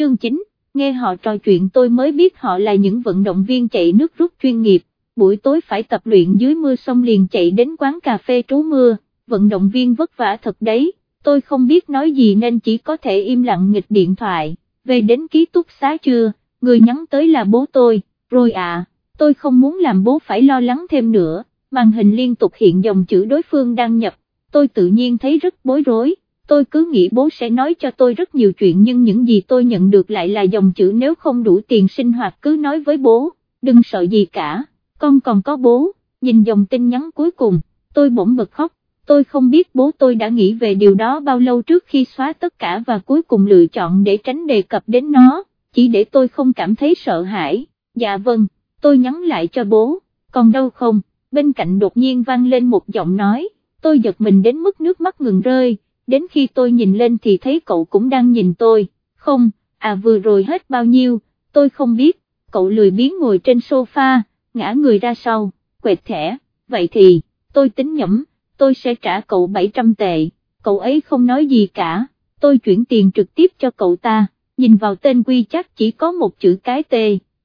chương 9, nghe họ trò chuyện tôi mới biết họ là những vận động viên chạy nước rút chuyên nghiệp, buổi tối phải tập luyện dưới mưa xong liền chạy đến quán cà phê trú mưa, vận động viên vất vả thật đấy, tôi không biết nói gì nên chỉ có thể im lặng nghịch điện thoại, về đến ký túc xá chưa, người nhắn tới là bố tôi, rồi à, tôi không muốn làm bố phải lo lắng thêm nữa, màn hình liên tục hiện dòng chữ đối phương đang nhập, tôi tự nhiên thấy rất bối rối tôi cứ nghĩ bố sẽ nói cho tôi rất nhiều chuyện nhưng những gì tôi nhận được lại là dòng chữ nếu không đủ tiền sinh hoạt cứ nói với bố, đừng sợ gì cả, con còn có bố, nhìn dòng tin nhắn cuối cùng, tôi bỗng bật khóc, tôi không biết bố tôi đã nghĩ về điều đó bao lâu trước khi xóa tất cả và cuối cùng lựa chọn để tránh đề cập đến nó, chỉ để tôi không cảm thấy sợ hãi, dạ vâng, tôi nhắn lại cho bố, còn đâu không, bên cạnh đột nhiên vang lên một giọng nói, tôi giật mình đến mức nước mắt ngừng rơi đến khi tôi nhìn lên thì thấy cậu cũng đang nhìn tôi, không, à vừa rồi hết bao nhiêu, tôi không biết, cậu lười biếng ngồi trên sofa, ngã người ra sau, quẹt thẻ, vậy thì, tôi tính nhẩm, tôi sẽ trả cậu 700 tệ, cậu ấy không nói gì cả, tôi chuyển tiền trực tiếp cho cậu ta, nhìn vào tên quy chắc chỉ có một chữ cái T,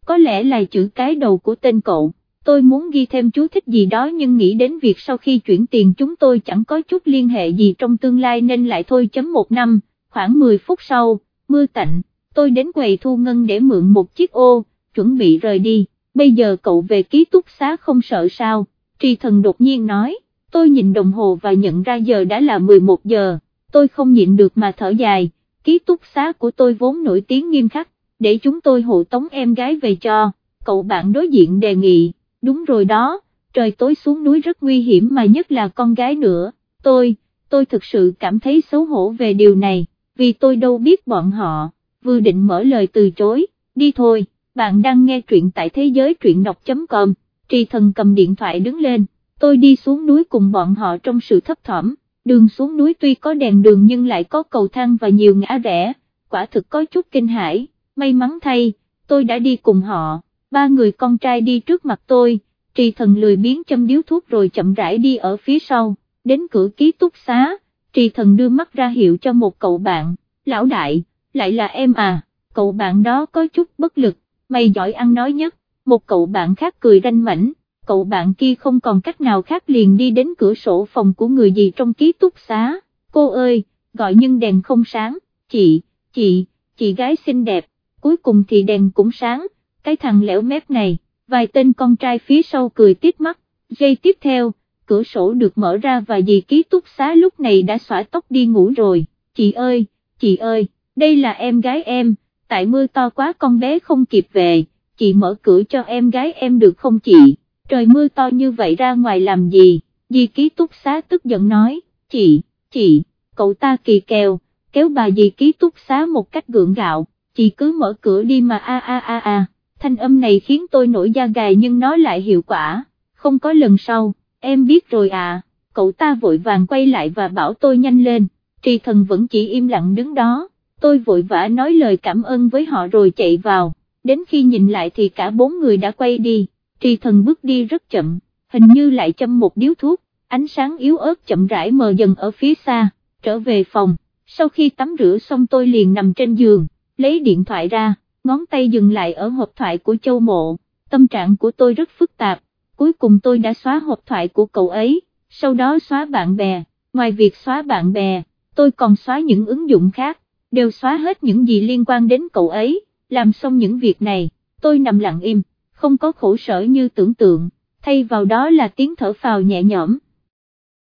có lẽ là chữ cái đầu của tên cậu tôi muốn ghi thêm chú thích gì đó nhưng nghĩ đến việc sau khi chuyển tiền chúng tôi chẳng có chút liên hệ gì trong tương lai nên lại thôi chấm một năm, khoảng 10 phút sau, mưa tạnh, tôi đến quầy thu ngân để mượn một chiếc ô, chuẩn bị rời đi, bây giờ cậu về ký túc xá không sợ sao, tri thần đột nhiên nói, tôi nhìn đồng hồ và nhận ra giờ đã là 11 giờ, tôi không nhịn được mà thở dài, ký túc xá của tôi vốn nổi tiếng nghiêm khắc, để chúng tôi hộ tống em gái về cho, cậu bạn đối diện đề nghị đúng rồi đó, trời tối xuống núi rất nguy hiểm mà nhất là con gái nữa, tôi, tôi thực sự cảm thấy xấu hổ về điều này, vì tôi đâu biết bọn họ, vừa định mở lời từ chối, đi thôi, bạn đang nghe truyện tại thế giới truyện đọc.com, trì thần cầm điện thoại đứng lên, tôi đi xuống núi cùng bọn họ trong sự thấp thỏm, đường xuống núi tuy có đèn đường nhưng lại có cầu thang và nhiều ngã rẽ, quả thực có chút kinh hãi, may mắn thay, tôi đã đi cùng họ ba người con trai đi trước mặt tôi, trì thần lười biến châm điếu thuốc rồi chậm rãi đi ở phía sau, đến cửa ký túc xá, trì thần đưa mắt ra hiệu cho một cậu bạn, lão đại, lại là em à, cậu bạn đó có chút bất lực, mày giỏi ăn nói nhất, một cậu bạn khác cười ranh mảnh, cậu bạn kia không còn cách nào khác liền đi đến cửa sổ phòng của người gì trong ký túc xá, cô ơi, gọi nhưng đèn không sáng, chị, chị, chị gái xinh đẹp, cuối cùng thì đèn cũng sáng, cái thằng lẻo mép này, vài tên con trai phía sau cười tít mắt, giây tiếp theo, cửa sổ được mở ra và dì ký túc xá lúc này đã xõa tóc đi ngủ rồi, chị ơi, chị ơi, đây là em gái em, tại mưa to quá con bé không kịp về, chị mở cửa cho em gái em được không chị, trời mưa to như vậy ra ngoài làm gì, dì ký túc xá tức giận nói, chị, chị, cậu ta kỳ kèo, kéo bà dì ký túc xá một cách gượng gạo, chị cứ mở cửa đi mà a a a a thanh âm này khiến tôi nổi da gà nhưng nó lại hiệu quả, không có lần sau, em biết rồi à, cậu ta vội vàng quay lại và bảo tôi nhanh lên, trì thần vẫn chỉ im lặng đứng đó, tôi vội vã nói lời cảm ơn với họ rồi chạy vào, đến khi nhìn lại thì cả bốn người đã quay đi, trì thần bước đi rất chậm, hình như lại châm một điếu thuốc, ánh sáng yếu ớt chậm rãi mờ dần ở phía xa, trở về phòng, sau khi tắm rửa xong tôi liền nằm trên giường, lấy điện thoại ra ngón tay dừng lại ở hộp thoại của châu mộ, tâm trạng của tôi rất phức tạp, cuối cùng tôi đã xóa hộp thoại của cậu ấy, sau đó xóa bạn bè, ngoài việc xóa bạn bè, tôi còn xóa những ứng dụng khác, đều xóa hết những gì liên quan đến cậu ấy, làm xong những việc này, tôi nằm lặng im, không có khổ sở như tưởng tượng, thay vào đó là tiếng thở phào nhẹ nhõm,